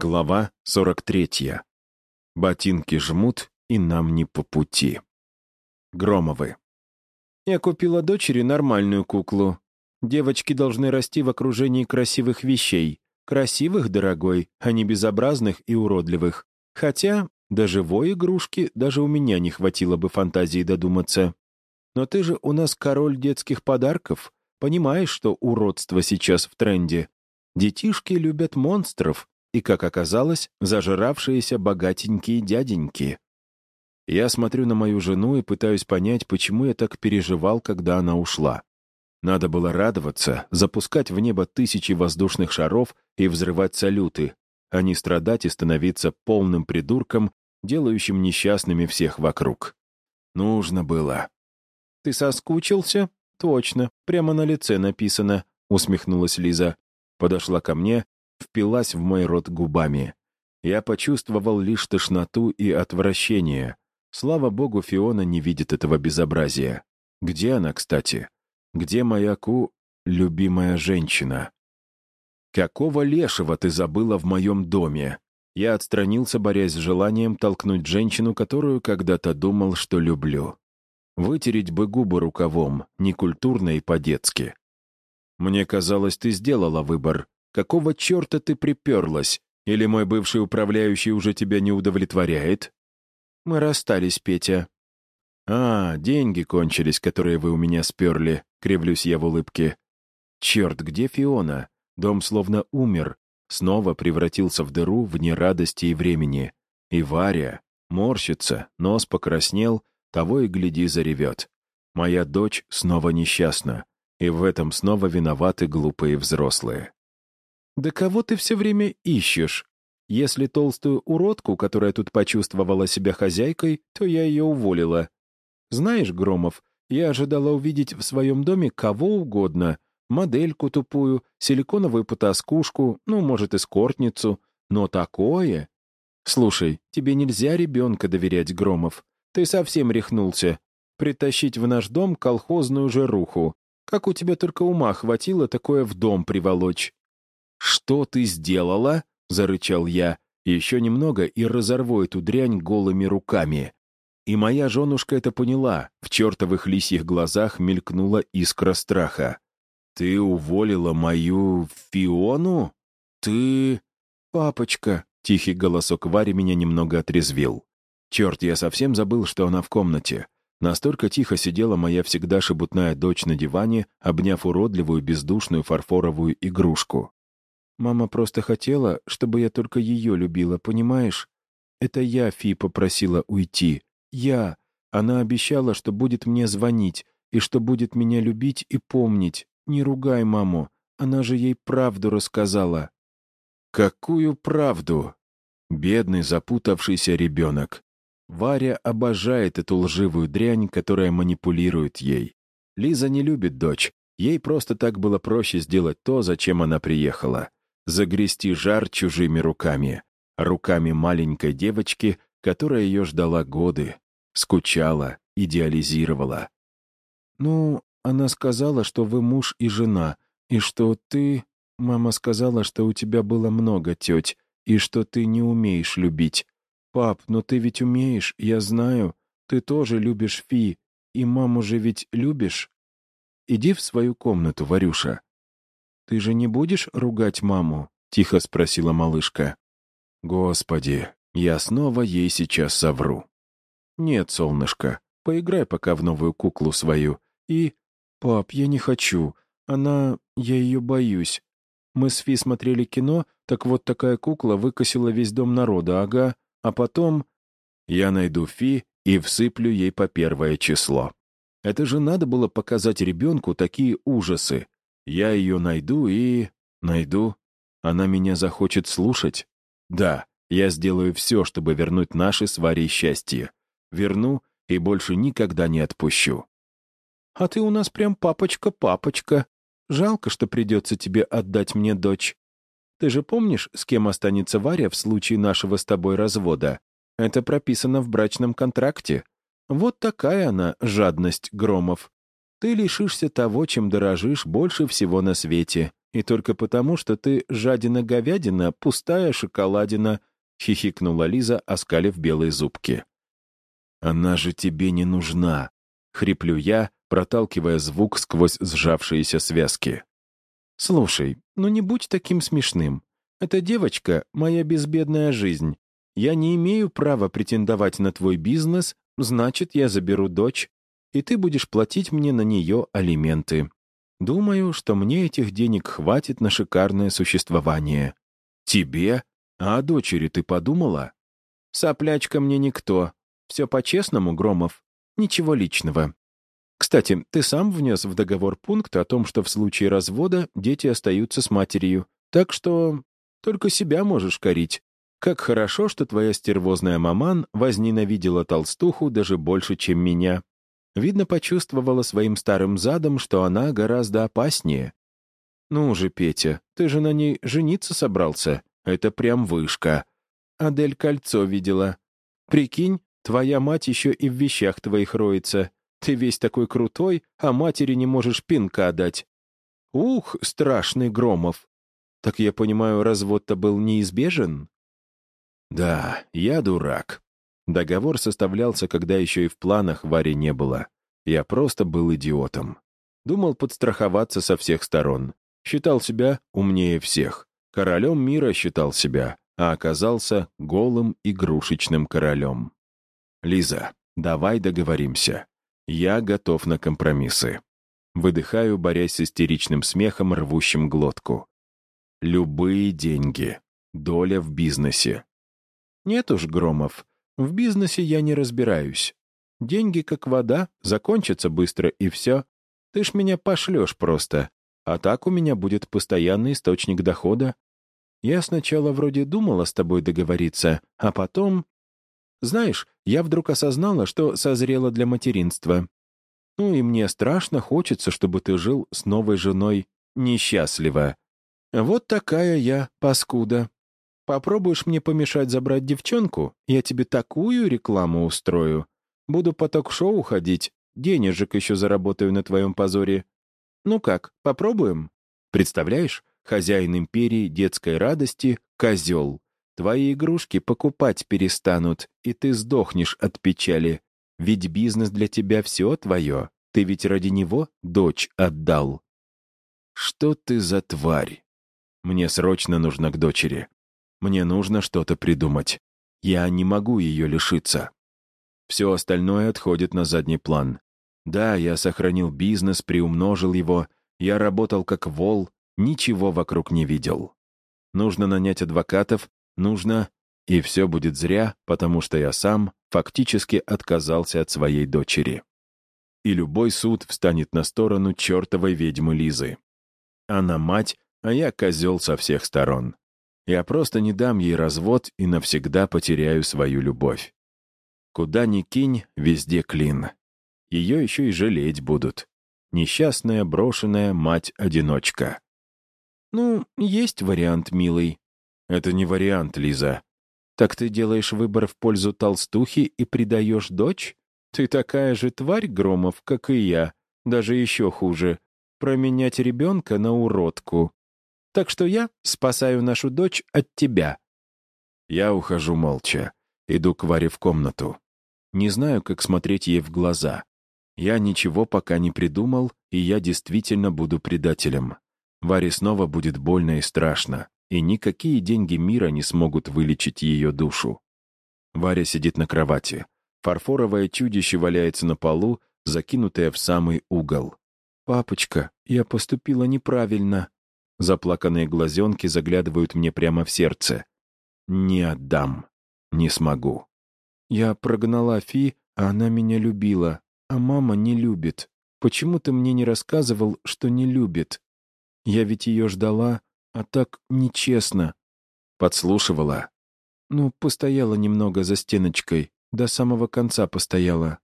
Глава 43. Ботинки жмут, и нам не по пути. Громовы. Я купила дочери нормальную куклу. Девочки должны расти в окружении красивых вещей. Красивых, дорогой, а не безобразных и уродливых. Хотя до живой игрушки даже у меня не хватило бы фантазии додуматься. Но ты же у нас король детских подарков. Понимаешь, что уродство сейчас в тренде. Детишки любят монстров, и, как оказалось, зажиравшиеся богатенькие дяденьки. Я смотрю на мою жену и пытаюсь понять, почему я так переживал, когда она ушла. Надо было радоваться, запускать в небо тысячи воздушных шаров и взрывать салюты, а не страдать и становиться полным придурком, делающим несчастными всех вокруг. Нужно было. «Ты соскучился?» «Точно, прямо на лице написано», — усмехнулась Лиза. Подошла ко мне впилась в мой рот губами. Я почувствовал лишь тошноту и отвращение. Слава богу, Фиона не видит этого безобразия. Где она, кстати? Где моя ку... любимая женщина? «Какого лешего ты забыла в моем доме?» Я отстранился, борясь с желанием толкнуть женщину, которую когда-то думал, что люблю. Вытереть бы губы рукавом, некультурно и по-детски. «Мне казалось, ты сделала выбор. Какого черта ты приперлась? Или мой бывший управляющий уже тебя не удовлетворяет?» «Мы расстались, Петя». «А, деньги кончились, которые вы у меня сперли», — кривлюсь я в улыбке. «Черт, где Фиона? Дом словно умер, снова превратился в дыру вне радости и времени. И Варя морщится, нос покраснел, того и гляди заревет. Моя дочь снова несчастна, и в этом снова виноваты глупые взрослые. «Да кого ты все время ищешь? Если толстую уродку, которая тут почувствовала себя хозяйкой, то я ее уволила. Знаешь, Громов, я ожидала увидеть в своем доме кого угодно. Модельку тупую, силиконовую потаскушку, ну, может, эскортницу. Но такое... Слушай, тебе нельзя ребенка доверять, Громов. Ты совсем рехнулся. Притащить в наш дом колхозную жируху. Как у тебя только ума хватило такое в дом приволочь? «Что ты сделала?» — зарычал я. «Еще немного и разорву эту дрянь голыми руками». И моя женушка это поняла. В чертовых лисьих глазах мелькнула искра страха. «Ты уволила мою Фиону? Ты...» «Папочка!» — тихий голосок Вари меня немного отрезвил. Черт, я совсем забыл, что она в комнате. Настолько тихо сидела моя всегда шебутная дочь на диване, обняв уродливую бездушную фарфоровую игрушку. Мама просто хотела, чтобы я только ее любила, понимаешь? Это я Фи попросила уйти. Я. Она обещала, что будет мне звонить и что будет меня любить и помнить. Не ругай маму. Она же ей правду рассказала. Какую правду? Бедный запутавшийся ребенок. Варя обожает эту лживую дрянь, которая манипулирует ей. Лиза не любит дочь. Ей просто так было проще сделать то, зачем она приехала загрести жар чужими руками, руками маленькой девочки, которая ее ждала годы, скучала, идеализировала. «Ну, она сказала, что вы муж и жена, и что ты...» Мама сказала, что у тебя было много теть, и что ты не умеешь любить. Пап, но ты ведь умеешь, я знаю. Ты тоже любишь Фи, и маму же ведь любишь? Иди в свою комнату, Варюша. «Ты же не будешь ругать маму?» — тихо спросила малышка. «Господи, я снова ей сейчас совру». «Нет, солнышко, поиграй пока в новую куклу свою. И... Пап, я не хочу. Она... Я ее боюсь. Мы с Фи смотрели кино, так вот такая кукла выкосила весь дом народа, ага. А потом... Я найду Фи и всыплю ей по первое число. Это же надо было показать ребенку такие ужасы. Я ее найду и... найду. Она меня захочет слушать? Да, я сделаю все, чтобы вернуть наши с Варей счастье. Верну и больше никогда не отпущу. А ты у нас прям папочка-папочка. Жалко, что придется тебе отдать мне дочь. Ты же помнишь, с кем останется Варя в случае нашего с тобой развода? Это прописано в брачном контракте. Вот такая она, жадность Громов ты лишишься того, чем дорожишь больше всего на свете И только потому, что ты жадина-говядина, пустая шоколадина, — хихикнула Лиза, оскалив белые зубки. «Она же тебе не нужна!» — хриплю я, проталкивая звук сквозь сжавшиеся связки. «Слушай, ну не будь таким смешным. Эта девочка — моя безбедная жизнь. Я не имею права претендовать на твой бизнес, значит, я заберу дочь, и ты будешь платить мне на нее алименты. Думаю, что мне этих денег хватит на шикарное существование. Тебе? А о дочери ты подумала? Соплячка мне никто. Все по-честному, Громов. Ничего личного. Кстати, ты сам внес в договор пункт о том, что в случае развода дети остаются с матерью. Так что только себя можешь корить. Как хорошо, что твоя стервозная маман возненавидела толстуху даже больше, чем меня. Видно, почувствовала своим старым задом, что она гораздо опаснее. «Ну же, Петя, ты же на ней жениться собрался. Это прям вышка. Адель кольцо видела. Прикинь, твоя мать еще и в вещах твоих роется. Ты весь такой крутой, а матери не можешь пинка отдать. Ух, страшный Громов. Так я понимаю, развод-то был неизбежен? Да, я дурак. Договор составлялся, когда еще и в планах Вари не было. Я просто был идиотом. Думал подстраховаться со всех сторон. Считал себя умнее всех. Королем мира считал себя, а оказался голым игрушечным королем. «Лиза, давай договоримся. Я готов на компромиссы». Выдыхаю, борясь с истеричным смехом, рвущим глотку. «Любые деньги. Доля в бизнесе». «Нет уж, Громов, в бизнесе я не разбираюсь. Деньги как вода, закончатся быстро и все. Ты ж меня пошлешь просто. А так у меня будет постоянный источник дохода. Я сначала вроде думала с тобой договориться, а потом... Знаешь, я вдруг осознала, что созрела для материнства. Ну и мне страшно хочется, чтобы ты жил с новой женой несчастливо. Вот такая я паскуда. Попробуешь мне помешать забрать девчонку, я тебе такую рекламу устрою. Буду по ток-шоу ходить, денежек еще заработаю на твоем позоре. Ну как, попробуем? Представляешь, хозяин империи детской радости — козел. Твои игрушки покупать перестанут, и ты сдохнешь от печали. Ведь бизнес для тебя все твое. Ты ведь ради него дочь отдал. Что ты за тварь? Мне срочно нужно к дочери. Мне нужно что-то придумать. Я не могу ее лишиться. Все остальное отходит на задний план. Да, я сохранил бизнес, приумножил его, я работал как вол, ничего вокруг не видел. Нужно нанять адвокатов, нужно... И все будет зря, потому что я сам фактически отказался от своей дочери. И любой суд встанет на сторону чертовой ведьмы Лизы. Она мать, а я козел со всех сторон. Я просто не дам ей развод и навсегда потеряю свою любовь. Куда ни кинь, везде клин. Ее еще и жалеть будут. Несчастная, брошенная мать-одиночка. «Ну, есть вариант, милый». «Это не вариант, Лиза». «Так ты делаешь выбор в пользу толстухи и предаешь дочь? Ты такая же тварь, Громов, как и я, даже еще хуже. Променять ребенка на уродку. Так что я спасаю нашу дочь от тебя». Я ухожу молча. Иду к Варе в комнату. Не знаю, как смотреть ей в глаза. Я ничего пока не придумал, и я действительно буду предателем. Варе снова будет больно и страшно, и никакие деньги мира не смогут вылечить ее душу. Варя сидит на кровати. Фарфоровое чудище валяется на полу, закинутое в самый угол. «Папочка, я поступила неправильно». Заплаканные глазенки заглядывают мне прямо в сердце. «Не отдам. Не смогу». «Я прогнала Фи, а она меня любила, а мама не любит. Почему ты мне не рассказывал, что не любит?» Я ведь ее ждала, а так нечестно. Подслушивала. Ну, постояла немного за стеночкой, до самого конца постояла.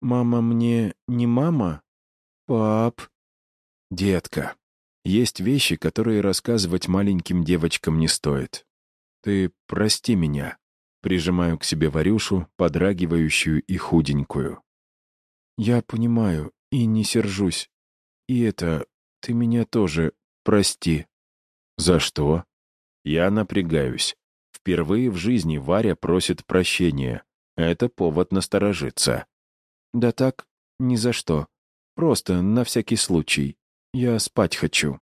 Мама мне не мама? Пап? Детка, есть вещи, которые рассказывать маленьким девочкам не стоит. Ты прости меня. Прижимаю к себе Варюшу, подрагивающую и худенькую. Я понимаю и не сержусь. И это, ты меня тоже прости». «За что?» Я напрягаюсь. Впервые в жизни Варя просит прощения. Это повод насторожиться. «Да так, ни за что. Просто на всякий случай. Я спать хочу».